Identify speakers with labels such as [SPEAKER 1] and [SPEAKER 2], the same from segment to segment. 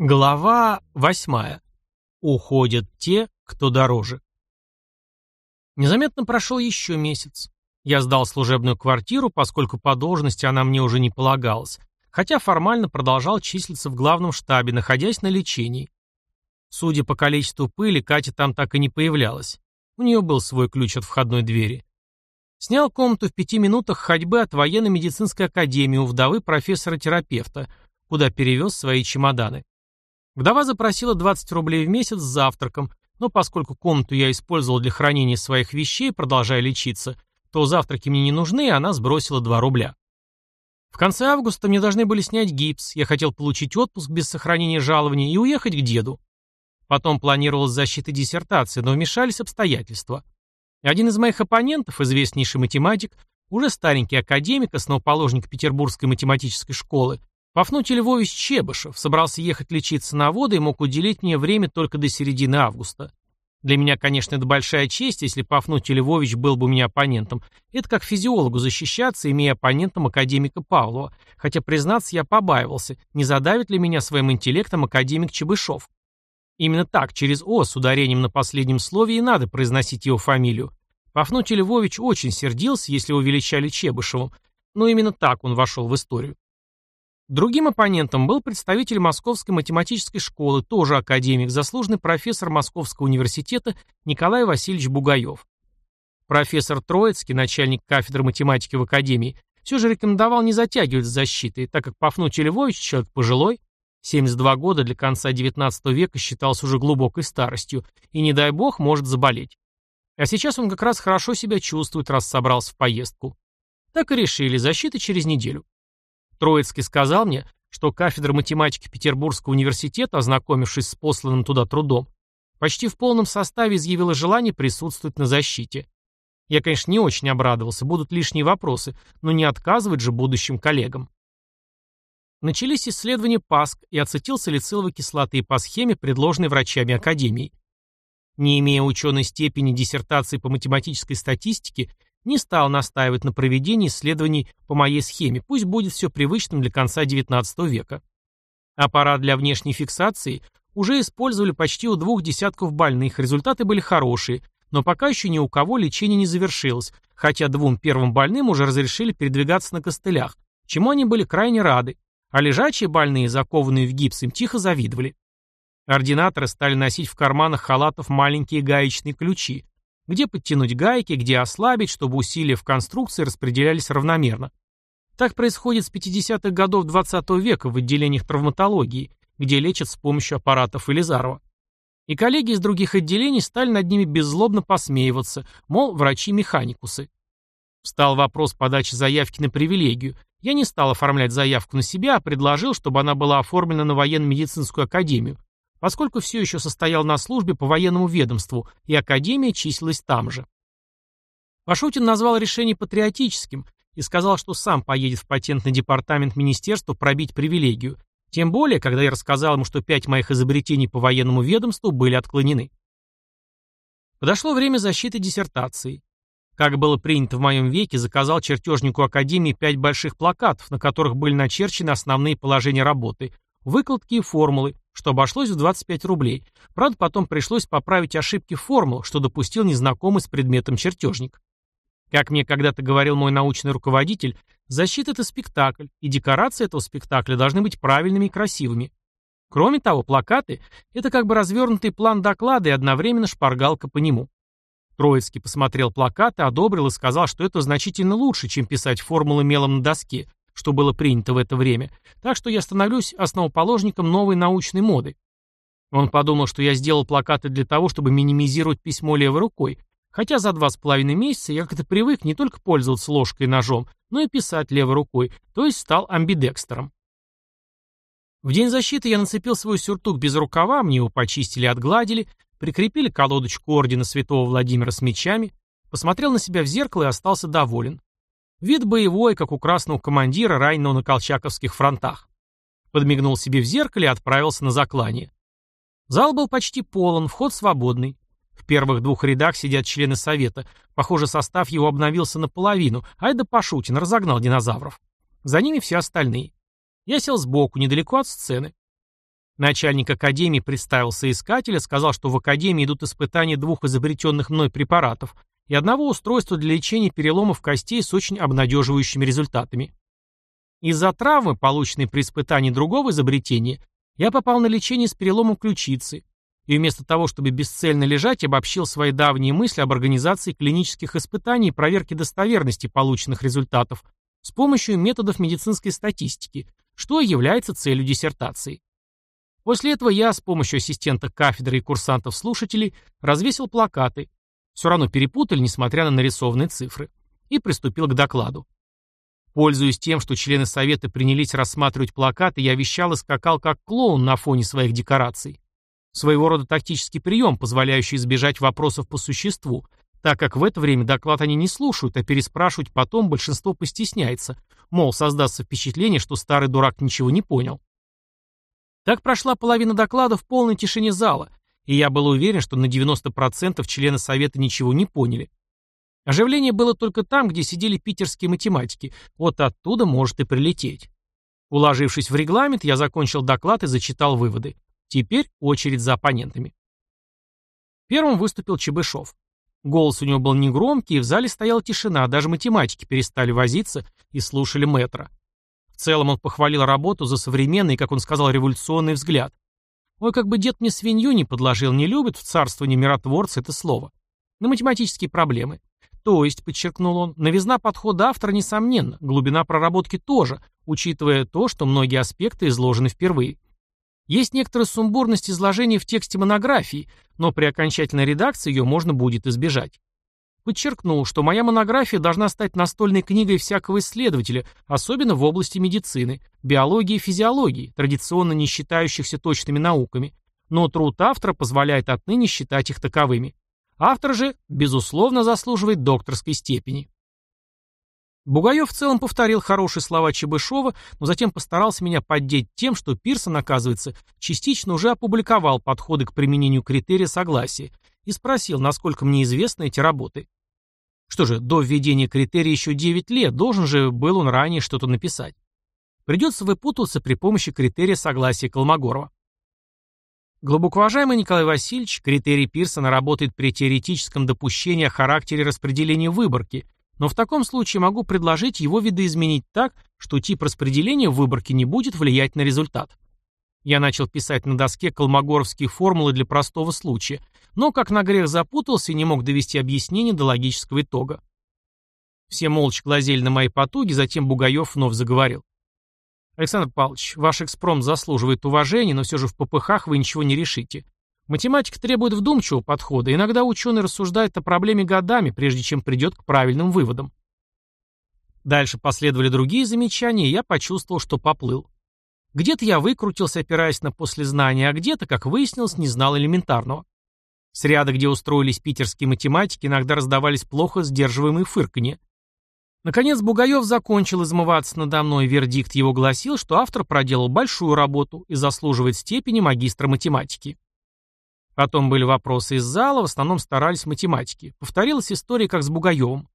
[SPEAKER 1] Глава восьмая. Уходят те, кто дороже. Незаметно прошел еще месяц. Я сдал служебную квартиру, поскольку по должности она мне уже не полагалась, хотя формально продолжал числиться в главном штабе, находясь на лечении. Судя по количеству пыли, Катя там так и не появлялась. У нее был свой ключ от входной двери. Снял комнату в пяти минутах ходьбы от военно-медицинской академии у вдовы профессора-терапевта, куда перевез свои чемоданы. Вдова запросила 20 рублей в месяц с завтраком, но поскольку комнату я использовал для хранения своих вещей, продолжая лечиться, то завтраки мне не нужны, и она сбросила 2 рубля. В конце августа мне должны были снять гипс, я хотел получить отпуск без сохранения жалования и уехать к деду. Потом планировалась защита диссертации, но вмешались обстоятельства. Один из моих оппонентов, известнейший математик, уже старенький академик, основоположник Петербургской математической школы, Пафнутий Львович Чебышев собрался ехать лечиться на воды и мог уделить мне время только до середины августа. Для меня, конечно, это большая честь, если Пафнутий Львович был бы у меня оппонентом. Это как физиологу защищаться, имея оппонентом академика Павлова. Хотя, признаться, я побаивался, не задавит ли меня своим интеллектом академик Чебышев. Именно так, через «о» с ударением на последнем слове и надо произносить его фамилию. Пафнутий Львович очень сердился, если его величали Чебышевым, но именно так он вошел в историю. Другим оппонентом был представитель Московской математической школы, тоже академик, заслуженный профессор Московского университета Николай Васильевич Бугаев. Профессор Троицкий, начальник кафедры математики в академии, все же рекомендовал не затягивать с защитой, так как Пафнутий Львович, человек пожилой, 72 года для конца XIX века считался уже глубокой старостью, и, не дай бог, может заболеть. А сейчас он как раз хорошо себя чувствует, раз собрался в поездку. Так и решили, защита через неделю. Троицкий сказал мне, что кафедра математики Петербургского университета, ознакомившись с посланным туда трудом, почти в полном составе изъявила желание присутствовать на защите. Я, конечно, не очень обрадовался, будут лишние вопросы, но не отказывать же будущим коллегам. Начались исследования ПАСК и ацетилсалициловой кислоты по схеме, предложенной врачами Академии. Не имея ученой степени диссертации по математической статистике, не стал настаивать на проведении исследований по моей схеме, пусть будет все привычным для конца XIX века. Аппарат для внешней фиксации уже использовали почти у двух десятков больных, результаты были хорошие, но пока еще ни у кого лечение не завершилось, хотя двум первым больным уже разрешили передвигаться на костылях, чему они были крайне рады, а лежачие больные, закованные в гипс, им тихо завидовали. Ординаторы стали носить в карманах халатов маленькие гаечные ключи, где подтянуть гайки, где ослабить, чтобы усилия в конструкции распределялись равномерно. Так происходит с 50-х годов 20 -го века в отделениях травматологии, где лечат с помощью аппаратов Элизарова. И коллеги из других отделений стали над ними беззлобно посмеиваться, мол, врачи-механикусы. Встал вопрос подачи заявки на привилегию. Я не стал оформлять заявку на себя, а предложил, чтобы она была оформлена на военно-медицинскую академию, поскольку все еще состоял на службе по военному ведомству, и Академия числилась там же. Пашутин назвал решение патриотическим и сказал, что сам поедет в патентный департамент министерства пробить привилегию, тем более, когда я рассказал ему, что пять моих изобретений по военному ведомству были отклонены. Подошло время защиты диссертации. Как было принято в моем веке, заказал чертежнику Академии пять больших плакатов, на которых были начерчены основные положения работы, выкладки и формулы, что обошлось в 25 рублей. Правда, потом пришлось поправить ошибки формул, что допустил незнакомый с предметом чертежник. Как мне когда-то говорил мой научный руководитель, защита – это спектакль, и декорации этого спектакля должны быть правильными и красивыми. Кроме того, плакаты – это как бы развернутый план доклада и одновременно шпаргалка по нему. Троицкий посмотрел плакаты, одобрил и сказал, что это значительно лучше, чем писать формулы мелом на доске, что было принято в это время, так что я становлюсь основоположником новой научной моды. Он подумал, что я сделал плакаты для того, чтобы минимизировать письмо левой рукой, хотя за два с половиной месяца я как-то привык не только пользоваться ложкой и ножом, но и писать левой рукой, то есть стал амбидекстером. В день защиты я нацепил свой сюртук без рукава, мне его почистили отгладили, прикрепили колодочку ордена святого Владимира с мечами, посмотрел на себя в зеркало и остался доволен. Вид боевой, как у красного командира, раненого на колчаковских фронтах. Подмигнул себе в зеркале и отправился на заклание. Зал был почти полон, вход свободный. В первых двух рядах сидят члены совета. Похоже, состав его обновился наполовину. Айда Пашутин разогнал динозавров. За ними все остальные. Я сел сбоку, недалеко от сцены. Начальник академии представился искателя, сказал, что в академии идут испытания двух изобретенных мной препаратов и одного устройства для лечения переломов костей с очень обнадеживающими результатами. Из-за травмы, полученной при испытании другого изобретения, я попал на лечение с переломом ключицы, и вместо того, чтобы бесцельно лежать, обобщил свои давние мысли об организации клинических испытаний и проверке достоверности полученных результатов с помощью методов медицинской статистики, что является целью диссертации. После этого я с помощью ассистента кафедры и курсантов-слушателей развесил плакаты, все равно перепутали, несмотря на нарисованные цифры, и приступил к докладу. Пользуясь тем, что члены совета принялись рассматривать плакаты, я вещал и скакал как клоун на фоне своих декораций. Своего рода тактический прием, позволяющий избежать вопросов по существу, так как в это время доклад они не слушают, а переспрашивать потом большинство постесняется, мол, создастся впечатление, что старый дурак ничего не понял. Так прошла половина доклада в полной тишине зала, и я был уверен, что на 90% члены совета ничего не поняли. Оживление было только там, где сидели питерские математики, вот оттуда может и прилететь. Уложившись в регламент, я закончил доклад и зачитал выводы. Теперь очередь за оппонентами. Первым выступил Чебышев. Голос у него был негромкий, и в зале стояла тишина, даже математики перестали возиться и слушали мэтра. В целом он похвалил работу за современный, как он сказал, революционный взгляд. Ой, как бы дед мне свинью не подложил, не любит в царствовании миротворца это слово. На математические проблемы. То есть, подчеркнул он, новизна подхода автора несомненно, глубина проработки тоже, учитывая то, что многие аспекты изложены впервые. Есть некоторая сумбурность изложения в тексте монографии, но при окончательной редакции ее можно будет избежать. Подчеркнул, что моя монография должна стать настольной книгой всякого исследователя, особенно в области медицины, биологии и физиологии, традиционно не считающихся точными науками, но труд автора позволяет отныне считать их таковыми. Автор же, безусловно, заслуживает докторской степени. Бугаев в целом повторил хорошие слова Чебышева, но затем постарался меня поддеть тем, что Пирсон, оказывается, частично уже опубликовал подходы к применению критерия согласия и спросил, насколько мне известны эти работы. Что же, до введения критерия еще 9 лет, должен же был он ранее что-то написать. Придется выпутываться при помощи критерия согласия Колмогорова. Глубоко уважаемый Николай Васильевич, критерий Пирсона работает при теоретическом допущении о характере распределения выборки, но в таком случае могу предложить его видоизменить так, что тип распределения выборки не будет влиять на результат. Я начал писать на доске колмогоровские формулы для простого случая, но как на грех запутался и не мог довести объяснение до логического итога. Все молча глазели на мои потуги, затем Бугаев вновь заговорил. Александр Павлович, ваш экспромт заслуживает уважения, но все же в попыхах вы ничего не решите. Математика требует вдумчивого подхода. Иногда ученый рассуждает о проблеме годами, прежде чем придет к правильным выводам. Дальше последовали другие замечания, и я почувствовал, что поплыл. Где-то я выкрутился, опираясь на послезнание, а где-то, как выяснилось, не знал элементарного. С ряда, где устроились питерские математики, иногда раздавались плохо сдерживаемые фырканье. Наконец Бугаев закончил измываться надо мной, вердикт его гласил, что автор проделал большую работу и заслуживает степени магистра математики. Потом были вопросы из зала, в основном старались математики. Повторилась история, как с Бугаевым.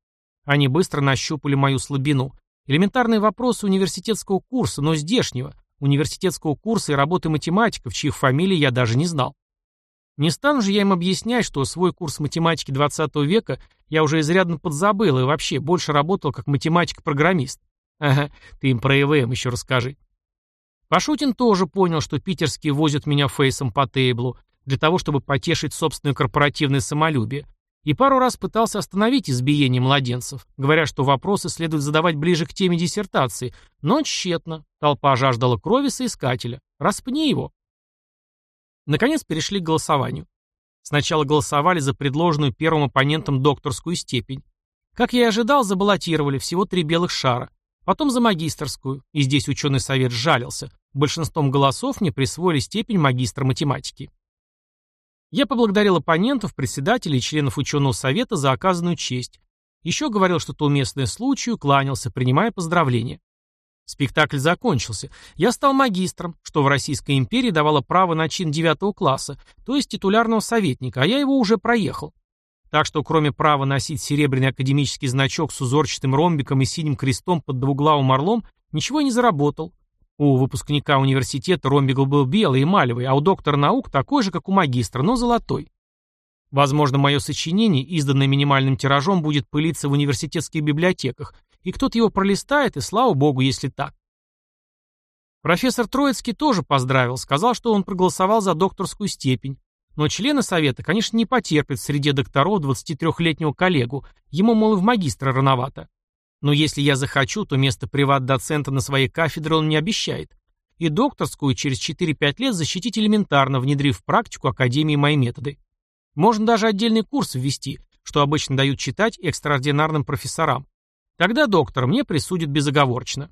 [SPEAKER 1] Они быстро нащупали мою слабину. Элементарные вопросы университетского курса, но здешнего, университетского курса и работы математиков, чьих фамилий я даже не знал. Не стану же я им объяснять, что свой курс математики 20 века я уже изрядно подзабыл и вообще больше работал как математик-программист. Ага, ты им про ЭВМ еще расскажи. Пашутин тоже понял, что питерские возят меня фейсом по тейблу для того, чтобы потешить собственное корпоративное самолюбие, и пару раз пытался остановить избиение младенцев, говоря, что вопросы следует задавать ближе к теме диссертации, но тщетно. Толпа жаждала крови соискателя. Распни его. Наконец перешли к голосованию. Сначала голосовали за предложенную первым оппонентом докторскую степень. Как я и ожидал, забаллотировали всего три белых шара. Потом за магистрскую, и здесь ученый совет сжалился. Большинством голосов мне присвоили степень магистра математики. Я поблагодарил оппонентов, председателей и членов ученого совета за оказанную честь. Еще говорил что-то уместное случаю, кланялся, принимая поздравления. Спектакль закончился. Я стал магистром, что в Российской империи давало право на чин девятого класса, то есть титулярного советника, а я его уже проехал. Так что кроме права носить серебряный академический значок с узорчатым ромбиком и синим крестом под двуглавым орлом, ничего не заработал. У выпускника университета ромбик был белый, эмалевый, а у доктора наук такой же, как у магистра, но золотой. Возможно, мое сочинение, изданное минимальным тиражом, будет пылиться в университетских библиотеках, и кто-то его пролистает, и слава богу, если так. Профессор Троицкий тоже поздравил, сказал, что он проголосовал за докторскую степень. Но члены совета, конечно, не потерпят в среде докторов 23-летнего коллегу, ему, мол, и в магистра рановато. Но если я захочу, то место приват-доцента на своей кафедре он не обещает. И докторскую через 4-5 лет защитить элементарно, внедрив в практику Академии мои методы. Можно даже отдельный курс ввести, что обычно дают читать экстраординарным профессорам. Тогда доктор мне присудит безоговорочно.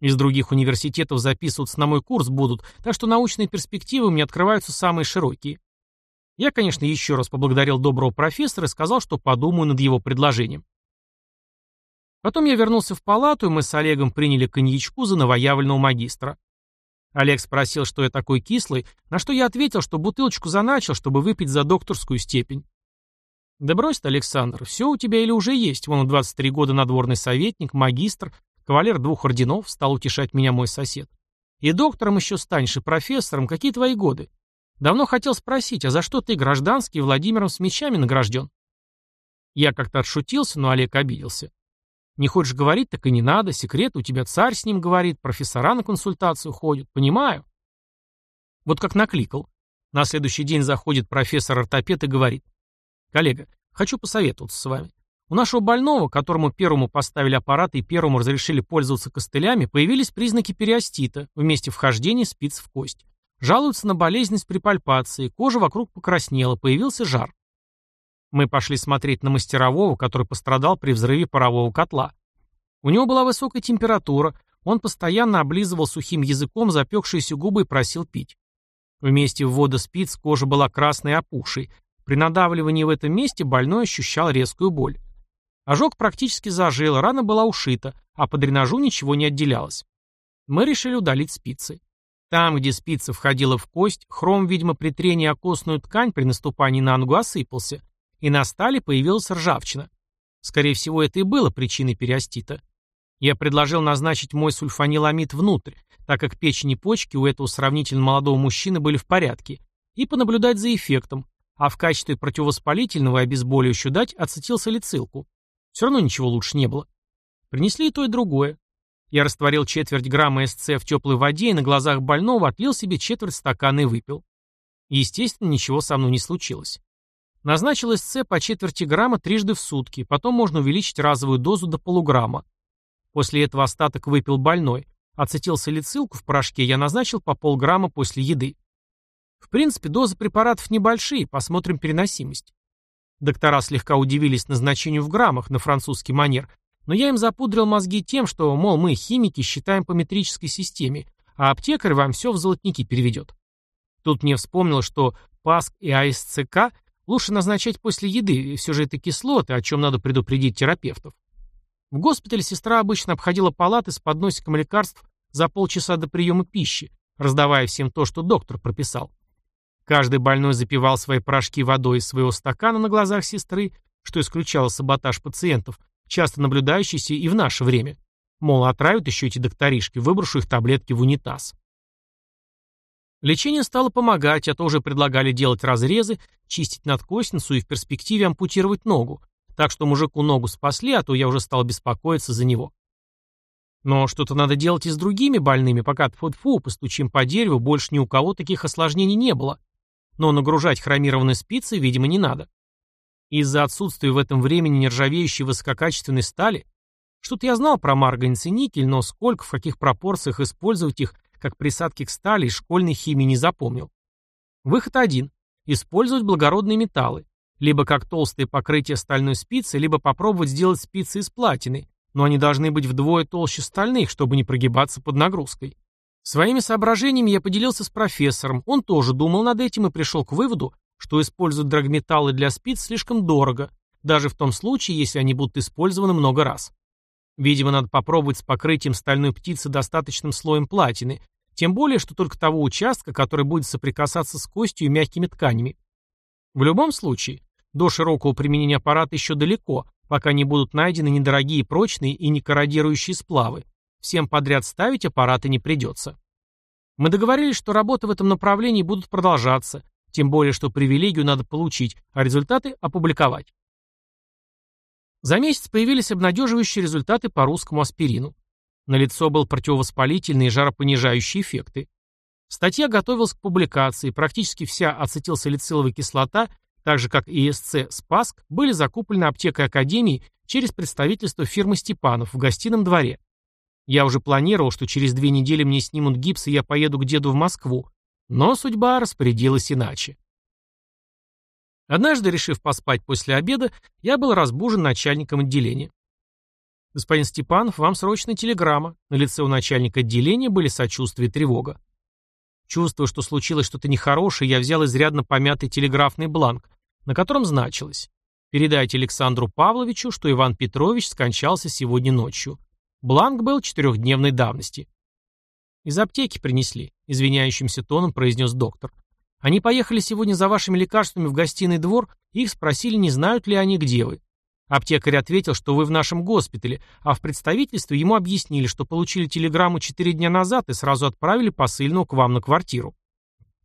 [SPEAKER 1] Из других университетов записываться на мой курс будут, так что научные перспективы мне открываются самые широкие. Я, конечно, еще раз поблагодарил доброго профессора и сказал, что подумаю над его предложением. Потом я вернулся в палату, и мы с Олегом приняли коньячку за новоявленного магистра. Олег спросил, что я такой кислый, на что я ответил, что бутылочку заначил, чтобы выпить за докторскую степень. Да брось ты, Александр, все у тебя или уже есть, вон 23 года надворный советник, магистр, кавалер двух орденов, стал утешать меня мой сосед. И доктором еще станешь, и профессором, какие твои годы? Давно хотел спросить, а за что ты, гражданский, Владимиром с мечами награжден? Я как-то отшутился, но Олег обиделся. Не хочешь говорить, так и не надо, секрет, у тебя царь с ним говорит, профессора на консультацию ходят, понимаю. Вот как накликал. На следующий день заходит профессор-ортопед и говорит. Коллега, хочу посоветоваться с вами. У нашего больного, которому первому поставили аппарат и первому разрешили пользоваться костылями, появились признаки периостита, вместе вхождения спиц в кость. Жалуются на болезненность при пальпации, кожа вокруг покраснела, появился жар. Мы пошли смотреть на мастерового, который пострадал при взрыве парового котла. У него была высокая температура, он постоянно облизывал сухим языком запекшиеся губы и просил пить. Вместе ввода спиц кожа была красной и опухшей, при надавливании в этом месте больной ощущал резкую боль. Ожог практически зажил, рана была ушита, а по дренажу ничего не отделялось. Мы решили удалить спицы. Там, где спица входила в кость, хром, видимо, при трении о костную ткань при наступании на ногу осыпался, и на стале появилась ржавчина. Скорее всего, это и было причиной периостита. Я предложил назначить мой сульфаниламид внутрь, так как печень и почки у этого сравнительно молодого мужчины были в порядке, и понаблюдать за эффектом, а в качестве противовоспалительного и обезболивающего дать ацетилсалицилку. Все равно ничего лучше не было. Принесли и то, и другое. Я растворил четверть грамма СЦ в теплой воде и на глазах больного отлил себе четверть стакана и выпил. Естественно, ничего со мной не случилось. Назначил СЦ по четверти грамма трижды в сутки, потом можно увеличить разовую дозу до полуграмма. После этого остаток выпил больной. Ацетилсалицилку в порошке я назначил по полграмма после еды. В принципе, дозы препаратов небольшие, посмотрим переносимость. Доктора слегка удивились назначению в граммах на французский манер, но я им запудрил мозги тем, что, мол, мы, химики, считаем по метрической системе, а аптекарь вам все в золотники переведет. Тут мне вспомнил, что ПАСК и АСЦК лучше назначать после еды, все же это кислоты, о чем надо предупредить терапевтов. В госпитале сестра обычно обходила палаты с подносиком лекарств за полчаса до приема пищи, раздавая всем то, что доктор прописал. Каждый больной запивал свои порошки водой из своего стакана на глазах сестры, что исключало саботаж пациентов, часто наблюдающийся и в наше время. Мол, отравят еще эти докторишки, выброшу их таблетки в унитаз. Лечение стало помогать, а то уже предлагали делать разрезы, чистить надкостницу и в перспективе ампутировать ногу, так что мужику ногу спасли, а то я уже стал беспокоиться за него. Но что-то надо делать и с другими больными, пока тфу-тфу, постучим по дереву, больше ни у кого таких осложнений не было но нагружать хромированной спицей, видимо, не надо. Из-за отсутствия в этом времени нержавеющей высококачественной стали, что-то я знал про марганец и никель, но сколько, в каких пропорциях использовать их, как присадки к стали, из школьной химии не запомнил. Выход один – использовать благородные металлы, либо как толстое покрытие стальной спицы, либо попробовать сделать спицы из платины, но они должны быть вдвое толще стальных, чтобы не прогибаться под нагрузкой. Своими соображениями я поделился с профессором. Он тоже думал над этим и пришел к выводу, что использовать драгметаллы для спиц слишком дорого, даже в том случае, если они будут использованы много раз. Видимо, надо попробовать с покрытием стальной птицы достаточным слоем платины, тем более, что только того участка, который будет соприкасаться с костью и мягкими тканями. В любом случае, до широкого применения аппарата еще далеко, пока не будут найдены недорогие прочные и не корродирующие сплавы, всем подряд ставить аппараты не придется. Мы договорились, что работы в этом направлении будут продолжаться, тем более, что привилегию надо получить, а результаты опубликовать. За месяц появились обнадеживающие результаты по русскому аспирину. На лицо был противовоспалительный и жаропонижающие эффекты. Статья готовилась к публикации, практически вся ацетилсалициловая кислота, так же как и СЦ «Спаск», были закуплены аптекой Академии через представительство фирмы Степанов в гостином дворе. Я уже планировал, что через две недели мне снимут гипс, и я поеду к деду в Москву, но судьба распорядилась иначе. Однажды, решив поспать после обеда, я был разбужен начальником отделения. «Господин Степанов, вам срочная телеграмма». На лице у начальника отделения были сочувствие и тревога. Чувствуя, что случилось что-то нехорошее, я взял изрядно помятый телеграфный бланк, на котором значилось «Передайте Александру Павловичу, что Иван Петрович скончался сегодня ночью». Бланк был четырехдневной давности. «Из аптеки принесли», — извиняющимся тоном произнес доктор. «Они поехали сегодня за вашими лекарствами в гостиный двор, их спросили, не знают ли они, где вы. Аптекарь ответил, что вы в нашем госпитале, а в представительстве ему объяснили, что получили телеграмму четыре дня назад и сразу отправили посыльного к вам на квартиру.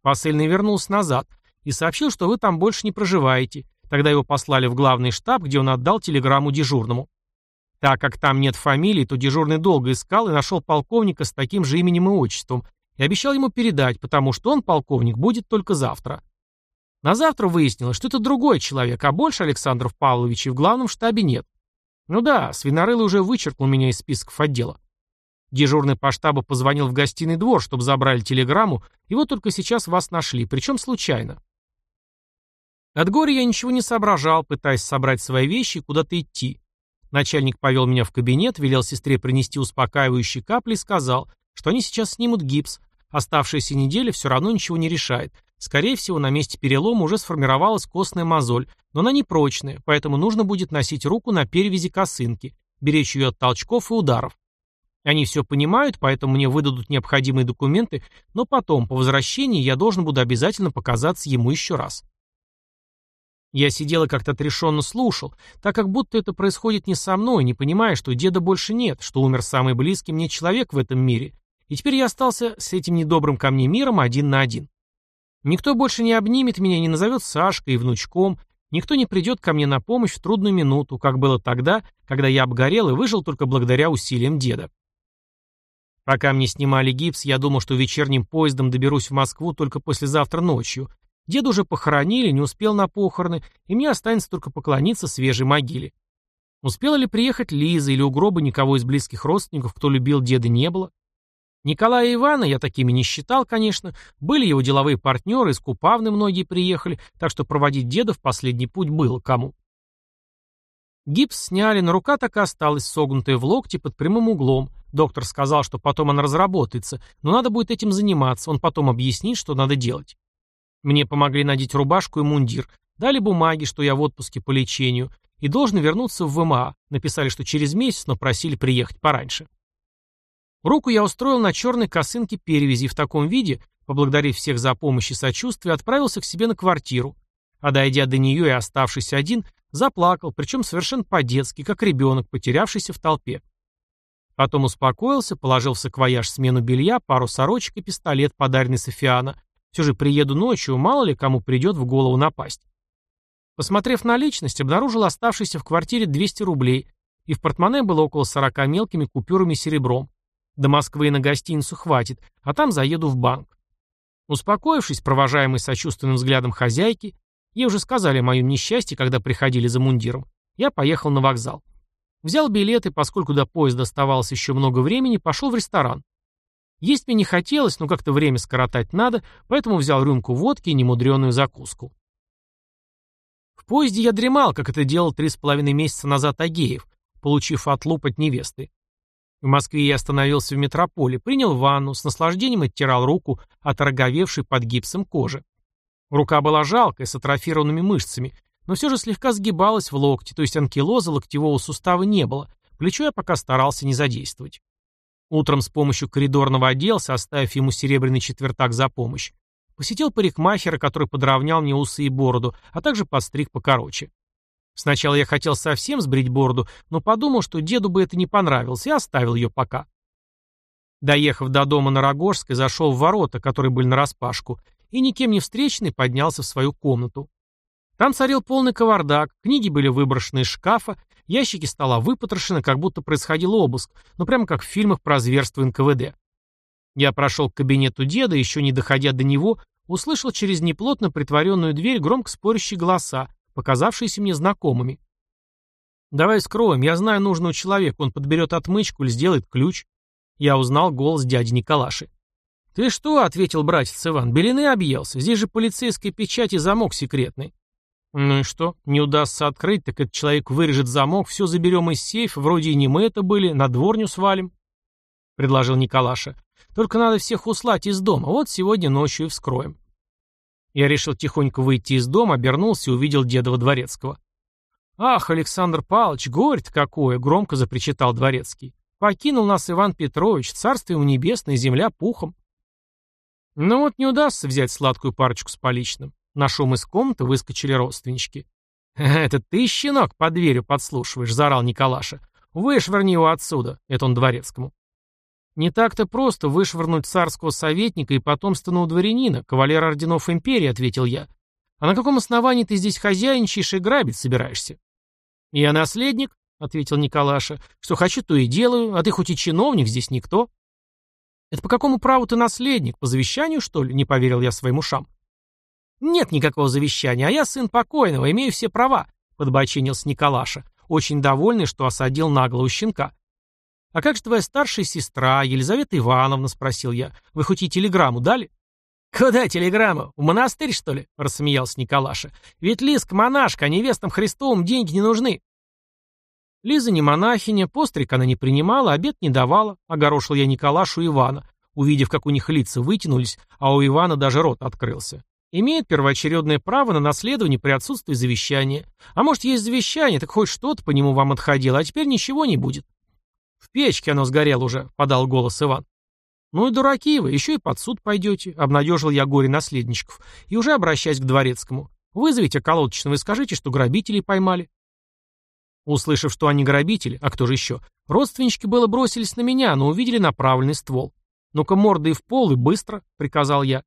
[SPEAKER 1] Посыльный вернулся назад и сообщил, что вы там больше не проживаете. Тогда его послали в главный штаб, где он отдал телеграмму дежурному. Так как там нет фамилии, то дежурный долго искал и нашел полковника с таким же именем и отчеством и обещал ему передать, потому что он, полковник, будет только завтра. На завтра выяснилось, что это другой человек, а больше Александров Павловичей в главном штабе нет. Ну да, Свинорылый уже вычеркнул меня из списков отдела. Дежурный по штабу позвонил в гостиный двор, чтобы забрали телеграмму, и вот только сейчас вас нашли, причем случайно. От горя я ничего не соображал, пытаясь собрать свои вещи и куда-то идти. Начальник повел меня в кабинет, велел сестре принести успокаивающие капли и сказал, что они сейчас снимут гипс. Оставшаяся неделя все равно ничего не решает. Скорее всего, на месте перелома уже сформировалась костная мозоль, но она непрочная, поэтому нужно будет носить руку на перевязи косынки, беречь ее от толчков и ударов. Они все понимают, поэтому мне выдадут необходимые документы, но потом, по возвращении, я должен буду обязательно показаться ему еще раз. Я сидел и как-то отрешенно слушал, так как будто это происходит не со мной, не понимая, что деда больше нет, что умер самый близкий мне человек в этом мире, и теперь я остался с этим недобрым ко мне миром один на один. Никто больше не обнимет меня, не назовет Сашкой и внучком, никто не придет ко мне на помощь в трудную минуту, как было тогда, когда я обгорел и выжил только благодаря усилиям деда. Пока мне снимали гипс, я думал, что вечерним поездом доберусь в Москву только послезавтра ночью, Деда уже похоронили, не успел на похороны, и мне останется только поклониться свежей могиле. Успела ли приехать Лиза или у гроба никого из близких родственников, кто любил деда, не было? Николая и Ивана я такими не считал, конечно. Были его деловые партнеры, из Купавны многие приехали, так что проводить деда в последний путь было кому. Гипс сняли, но рука так и осталась согнутая в локте под прямым углом. Доктор сказал, что потом она разработается, но надо будет этим заниматься, он потом объяснит, что надо делать. Мне помогли надеть рубашку и мундир, дали бумаги, что я в отпуске по лечению, и должен вернуться в ВМА. Написали, что через месяц, но просили приехать пораньше. Руку я устроил на черной косынке перевязи в таком виде, поблагодарив всех за помощь и сочувствие, отправился к себе на квартиру. А дойдя до нее и оставшись один, заплакал, причем совершенно по-детски, как ребенок, потерявшийся в толпе. Потом успокоился, положил в саквояж смену белья, пару сорочек и пистолет, подаренный Софиана, все же приеду ночью, мало ли кому придет в голову напасть. Посмотрев на личность, обнаружил оставшиеся в квартире 200 рублей, и в портмоне было около 40 мелкими купюрами серебром. До Москвы и на гостиницу хватит, а там заеду в банк. Успокоившись, провожаемый сочувственным взглядом хозяйки, ей уже сказали о моем несчастье, когда приходили за мундиром, я поехал на вокзал. Взял билет и, поскольку до поезда оставалось еще много времени, пошел в ресторан. Есть мне не хотелось, но как-то время скоротать надо, поэтому взял рюмку водки и немудреную закуску. В поезде я дремал, как это делал три с половиной месяца назад Агеев, получив отлуп от невесты. В Москве я остановился в метрополе, принял ванну, с наслаждением оттирал руку от ороговевшей под гипсом кожи. Рука была жалкая, с атрофированными мышцами, но все же слегка сгибалась в локте, то есть анкилоза локтевого сустава не было, плечо я пока старался не задействовать. Утром с помощью коридорного оделся, оставив ему серебряный четвертак за помощь. Посетил парикмахера, который подровнял мне усы и бороду, а также подстриг покороче. Сначала я хотел совсем сбрить бороду, но подумал, что деду бы это не понравилось, и оставил ее пока. Доехав до дома на Рогожской, зашел в ворота, которые были нараспашку, и никем не встреченный поднялся в свою комнату. Там царил полный кавардак, книги были выброшены из шкафа, ящики стола выпотрошены, как будто происходил обыск, ну прямо как в фильмах про зверство НКВД. Я прошел к кабинету деда, еще не доходя до него, услышал через неплотно притворенную дверь громко спорящие голоса, показавшиеся мне знакомыми. «Давай скроем, я знаю нужного человека, он подберет отмычку или сделает ключ». Я узнал голос дяди Николаши. «Ты что?» — ответил братец Иван. «Белины объелся. Здесь же полицейская печать и замок секретный». «Ну и что? Не удастся открыть, так этот человек вырежет замок, все заберем из сейфа, вроде и не мы это были, на дворню свалим», — предложил Николаша. «Только надо всех услать из дома, вот сегодня ночью и вскроем». Я решил тихонько выйти из дома, обернулся и увидел дедова дворецкого. «Ах, Александр Павлович, горе-то какое!» — громко запричитал дворецкий. «Покинул нас Иван Петрович, царство ему небесное, земля пухом». Ну вот не удастся взять сладкую парочку с поличным. На шум из комнаты выскочили родственнички. «Это ты, щенок, под дверью подслушиваешь», — заорал Николаша. «Вышвырни его отсюда», — это он дворецкому. Не так-то просто вышвырнуть царского советника и потомственного дворянина, кавалера орденов империи, ответил я. А на каком основании ты здесь хозяйничаешь и грабить собираешься? Я наследник, ответил Николаша. Что хочу, то и делаю, а ты хоть и чиновник, здесь никто. Это по какому праву ты наследник? По завещанию, что ли? Не поверил я своим ушам. Нет никакого завещания, а я сын покойного, имею все права, подбочинился Николаша, очень довольный, что осадил наглого щенка. «А как же твоя старшая сестра, Елизавета Ивановна?» — спросил я. «Вы хоть и телеграмму дали?» «Куда телеграмму? В монастырь, что ли?» — рассмеялся Николаша. «Ведь Лизка монашка, а невестам Христовым деньги не нужны». Лиза не монахиня, постриг она не принимала, обед не давала, огорошил я Николашу и Ивана, увидев, как у них лица вытянулись, а у Ивана даже рот открылся. Имеет первоочередное право на наследование при отсутствии завещания. А может, есть завещание, так хоть что-то по нему вам отходило, а теперь ничего не будет. «В печке оно сгорело уже», — подал голос Иван. «Ну и дураки вы, еще и под суд пойдете», — обнадежил я горе наследничков, и уже обращаясь к дворецкому. «Вызовите околоточного и скажите, что грабителей поймали». Услышав, что они грабители, а кто же еще, родственнички было бросились на меня, но увидели направленный ствол. «Ну-ка мордой в пол и быстро», — приказал я.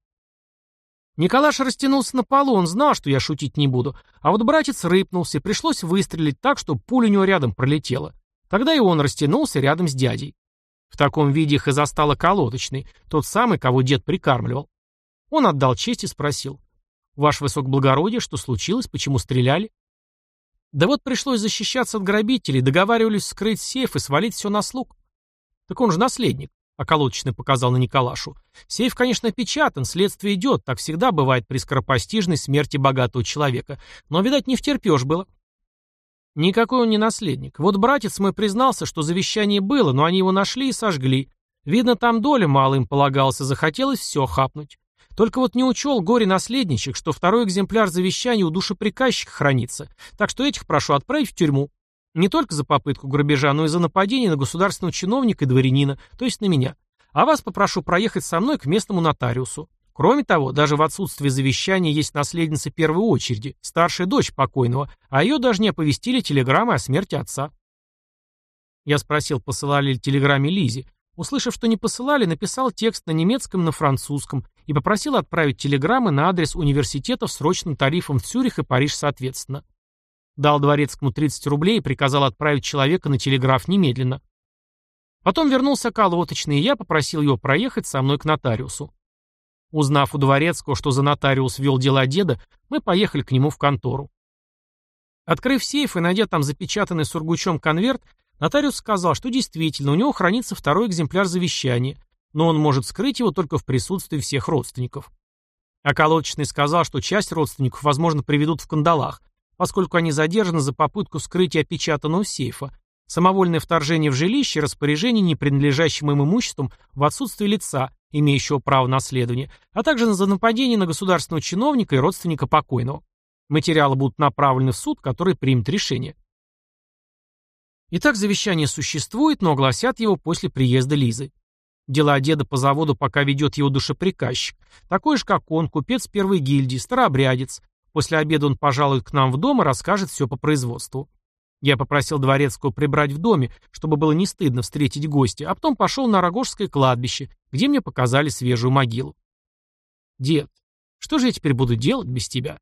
[SPEAKER 1] Николаш растянулся на полу, он знал, что я шутить не буду, а вот братец рыпнулся, пришлось выстрелить так, что пуля у него рядом пролетела. Тогда и он растянулся рядом с дядей. В таком виде их и застала колодочный, тот самый, кого дед прикармливал. Он отдал честь и спросил. «Ваше высокоблагородие, что случилось? Почему стреляли?» «Да вот пришлось защищаться от грабителей, договаривались вскрыть сейф и свалить все на слуг». «Так он же наследник», — околоточный показал на Николашу. «Сейф, конечно, печатан, следствие идет, так всегда бывает при скоропостижной смерти богатого человека. Но, видать, не втерпешь было. Никакой он не наследник. Вот братец мой признался, что завещание было, но они его нашли и сожгли. Видно, там доля мало им полагался, захотелось все хапнуть. Только вот не учел горе-наследничек, что второй экземпляр завещания у душеприказчика хранится, так что этих прошу отправить в тюрьму. Не только за попытку грабежа, но и за нападение на государственного чиновника и дворянина, то есть на меня. А вас попрошу проехать со мной к местному нотариусу. Кроме того, даже в отсутствие завещания есть наследница первой очереди, старшая дочь покойного, а ее даже не оповестили телеграммой о смерти отца. Я спросил, посылали ли телеграмме Лизе. Услышав, что не посылали, написал текст на немецком и на французском и попросил отправить телеграммы на адрес университетов с срочным тарифом в Цюрих и Париж соответственно. Дал дворецкому 30 рублей и приказал отправить человека на телеграф немедленно. Потом вернулся колоточный, и я попросил его проехать со мной к нотариусу. Узнав у дворецкого, что за нотариус вел дела деда, мы поехали к нему в контору. Открыв сейф и найдя там запечатанный сургучом конверт, нотариус сказал, что действительно у него хранится второй экземпляр завещания, но он может скрыть его только в присутствии всех родственников. Колодочный сказал, что часть родственников, возможно, приведут в кандалах, поскольку они задержаны за попытку вскрытия опечатанного сейфа, самовольное вторжение в жилище и распоряжение не принадлежащим им имуществом в отсутствие лица, имеющего право наследования, а также за нападение на государственного чиновника и родственника покойного. Материалы будут направлены в суд, который примет решение. Итак, завещание существует, но огласят его после приезда Лизы. Дела деда по заводу пока ведет его душеприказчик, такой же, как он, купец первой гильдии, старообрядец. После обеда он пожалует к нам в дом и расскажет все по производству. Я попросил Дворецкого прибрать в доме, чтобы было не стыдно встретить гостя, а потом пошел на Рогожское кладбище, где мне показали свежую могилу. «Дед, что же я теперь буду делать без тебя?»